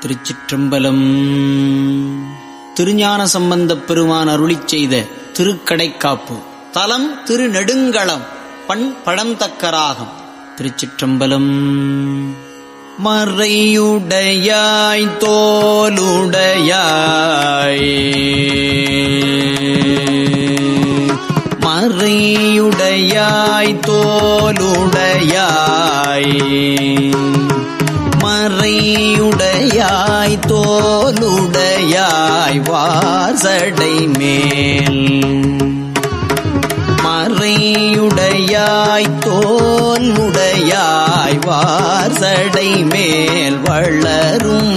திருச்சிற்றம்பலம். திருஞான சம்பந்தப் பெருமான் அருளி செய்த திருக்கடைக்காப்பு. தலம் திருநெடுங்களம் பண் பழந்தக்கராகம் திருச்சிற்றம்பலம். மறையுடையாய் தோலுடையாய் மறையுடையாய் தோலுடையாய் மறையுடையாய் தோலுடையாய் வாசடை மேல். மறையுடையாய் தோலுடையாய் வாசடை மேல் வளரும்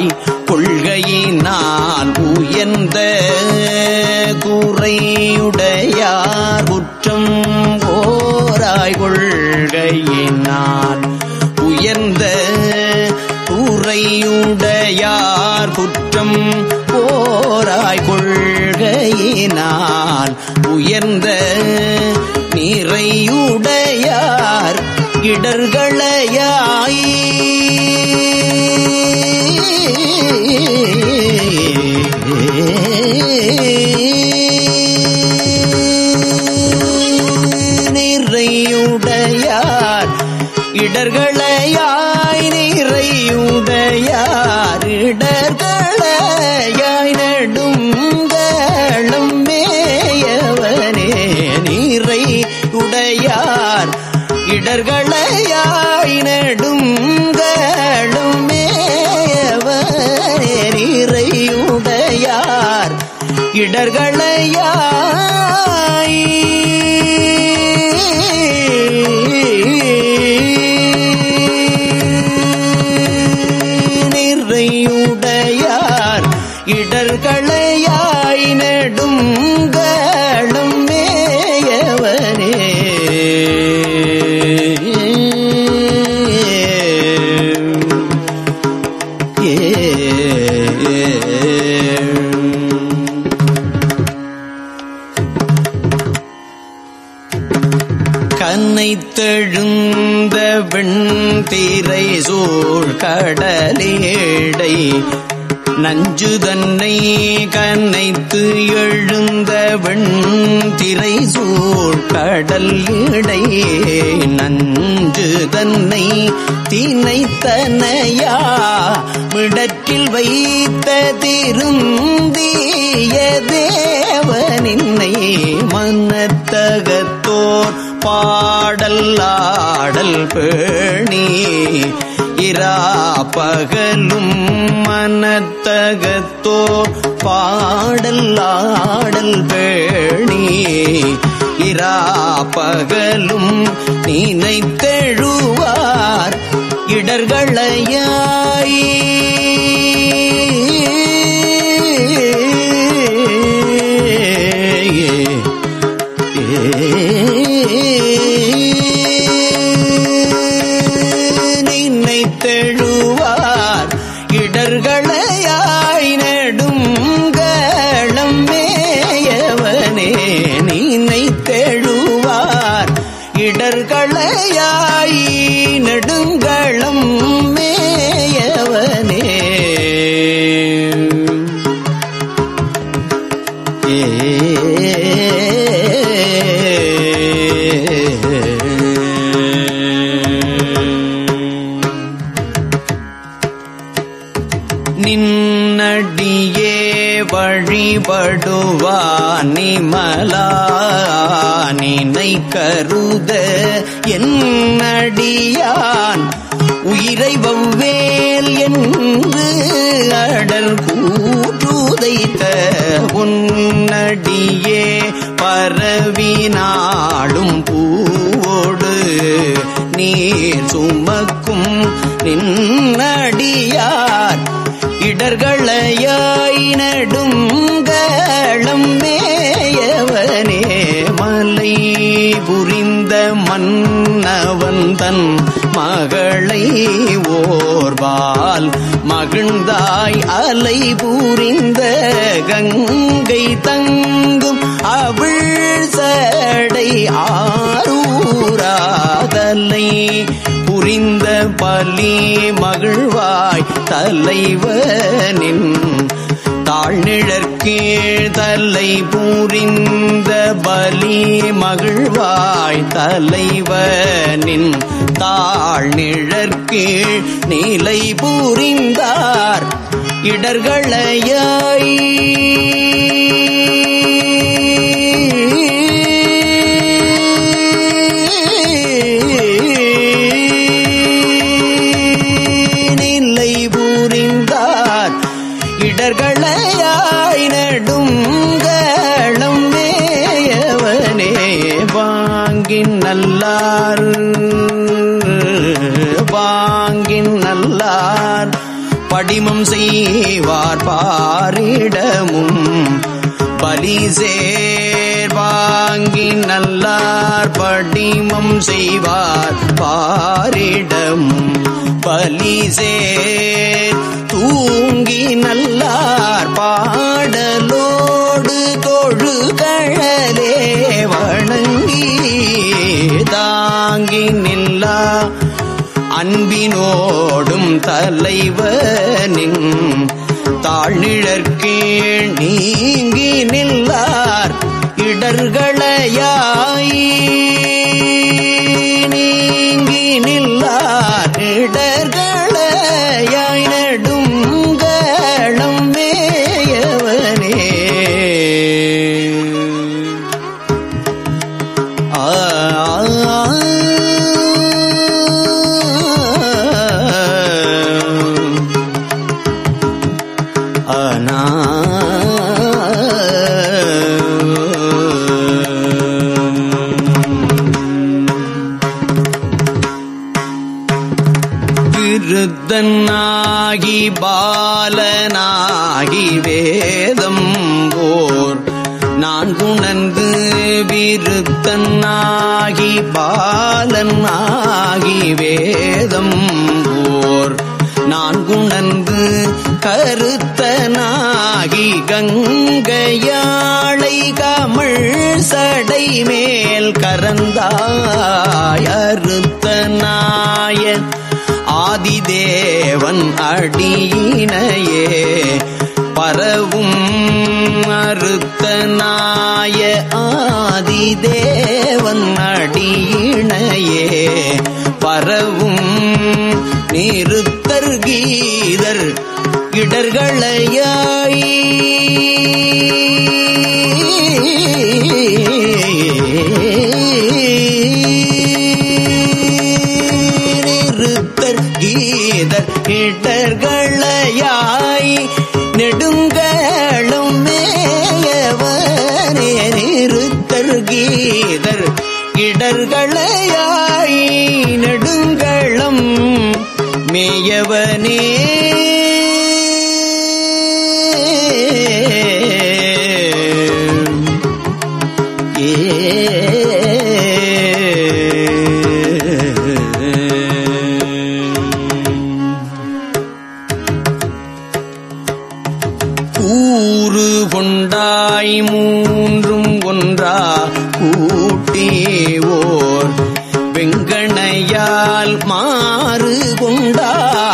ஓராய் கொள்கையினால் உயர்ந்த குறையுடையார் குற்றம் ஓராய் கொள்கையினால் உயர்ந்த கூறையுடையார் குற்றம் ஓராய் கொள்கையினால் உயர்ந்த நிறையுடையார் இடர்களையாயே இடர்களையா கடல் இடை நன்று தன்னை தீனைத்தனையா விடற்றில் வைத்த திருந்திய தேவனின்னை மனத்தகத்தோர் பாடல்லாடல் பேணி. இரா பகலும் மனத்தகத்தோர் பாடல்லாடல் பேணி. பகலும் நினைத்தெழுவார். இடர்களையாய் நீயே வழிபடுவான் நிமலா நினை கருத என்னடியான்? உயிரை வவ்வேல் என்று அடல் கூற்றுதைத்த உன்னடியே பரவினாளும் பூவோடு நீர் சுமக்கும் நின்னடியார். இடர்களையாய் நடுங்களம் மேயவனே மலை புரிந்த மன்னவந்தன் மகளை ஓர்வால் மகிழ்ந்தாய் அலை புரிந்த கங்கை தங்கும் அவிழ் சடை ஆரூராதலை. புரிந்த பலி மகிழ்வாய் தலைவனின் தாழ்நிழற்கீழ் தலை புரிந்த பலி மகிழ்வாய் தலைவனின் தாழ்நிழற்கீழ் நிலை புரிந்தார் இடர்களையாய். வாங்கின் நல்லார் வாங்கின் நல்லார். படிமம் செய்வார் பாரிடமும் பலி சேர்வாங்கி நல்லார். படிமம் செய்வார் பாரிடமும் பலி சேர். தூங்கி நல்லார் பாடலோ தாங்கி நில்லா அன்பினோடும் தலைவனின் தாழ்நிழற்கீழ் நீங்கி நில்லார் இடர்களையாயே தன்னாகி பாலன் ஆகி வேதம் ஓர் நான் குணந்து கருத்தனாகி கங்கையாளை கமிழ் சடை மேல் கரந்தாய் அறுத்தனாயன். ஆதிதேவன் அடியினையே பரவும் அறுத்தனாய தேவன் அடியினையே பரவும் நிறுத்தர் கீதர் இடர்களையாய்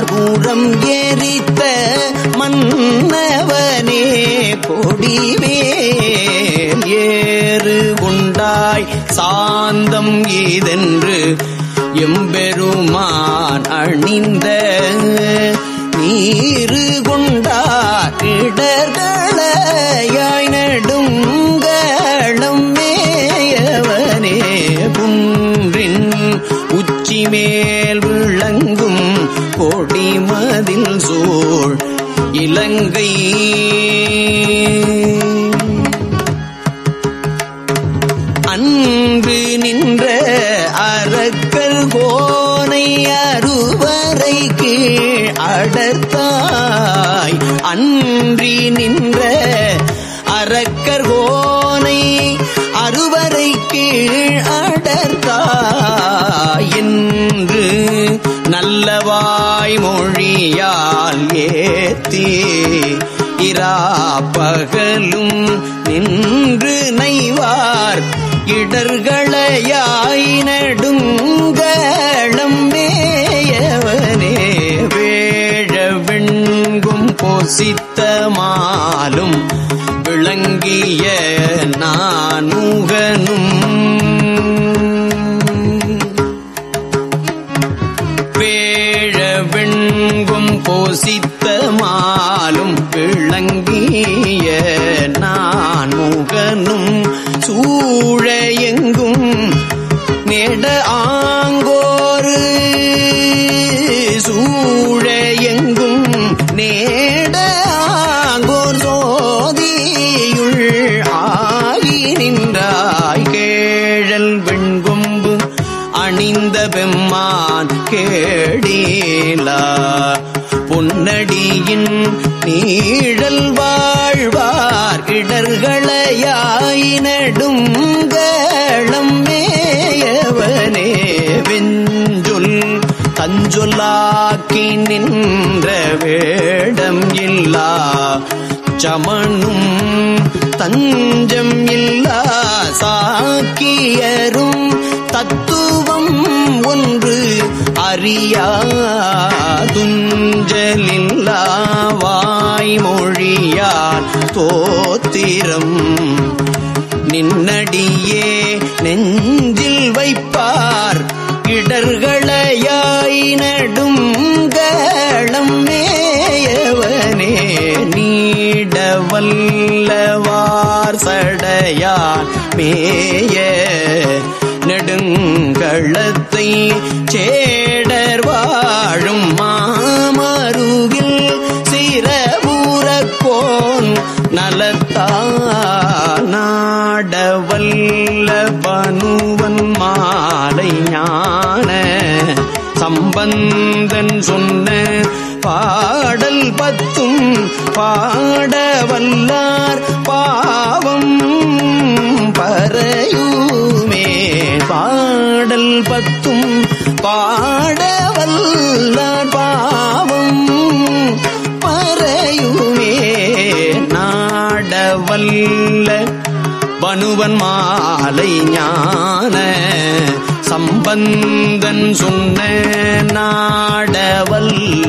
மார்பூரம் ஏறித்த மன்னவனே கொடிவேல் ஏறு உண்டாய் சாந்தம் இதென்று எம்பெருமான் அணிந்த நீரு கொண்டார் இடர்களாய் நடுங்களம் மேயவனே குன்றின் உச்சிமேல் விளங்க கொடிமதில் சூழ் இலங்கை. அன்பு நின்ற அரக்கல் கோனை அருவரை கீழ் அடர்த்தாய். அன்றி நின்ற அரக்கர் கோனை அறுவரை கீழ் அடர்த்தாய். என்று நல்லவா மொழியால் ஏத்தி இராப்பகலும் நின்று நைவார் இடர்களையாய் நடுங்களம் மேயவனே வேழ வெண்கும் பொசித்த மாலும் விளங்கிய நானுக கேடீலா பொன்னடியின் நீழல் வாழ்வார். இடர்களையாய் நடுங்களம் மேயவனே. வெஞ்சொல் தஞ்சொல்லாக்கி நின்ற வேடம் இல்லா. சமனும் தஞ்சம் இல்லா. சாக்கியரும் தத்துவம் ஒன்று அறியாதுஞ்சலில்லாவாய்மொழியால் தோத்திரம் நின்னடியே நெஞ்சில் வைப்பார் இடர்களையாய் நடும் நடுங்களம் மேயவனே நீடவல்லவார் சடையார் மேய நெடுங்களத்தை சேடர் வாழும் மாமருகில் சிறபூரக்கோன் நலத்தால் நாடவல்ல பனுவன் மாலை ஞான சம்பந்தன் சொன்ன பாடல் பத்தும் பாடவல்லார் பா பாடல் பத்தும் பாடவல்ல பாவம். பறையுமே நாடவல்ல பனுவன் மாலை ஞான சம்பந்தன் சொன்ன நாடவல்ல.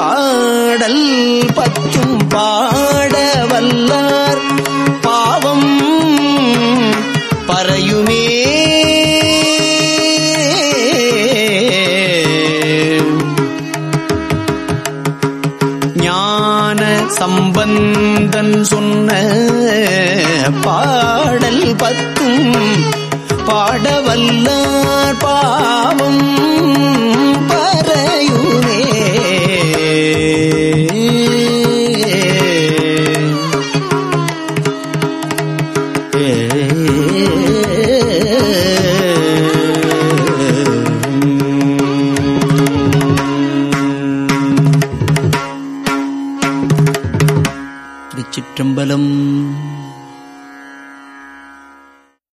பாடல் பத்தும் பாடவல்லார். பாவம் பறையுமே. ஞான சம்பந்தன் சொன்ன பாடல் பத்தும் பாடவல்லார். பாவம்